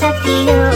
Ladies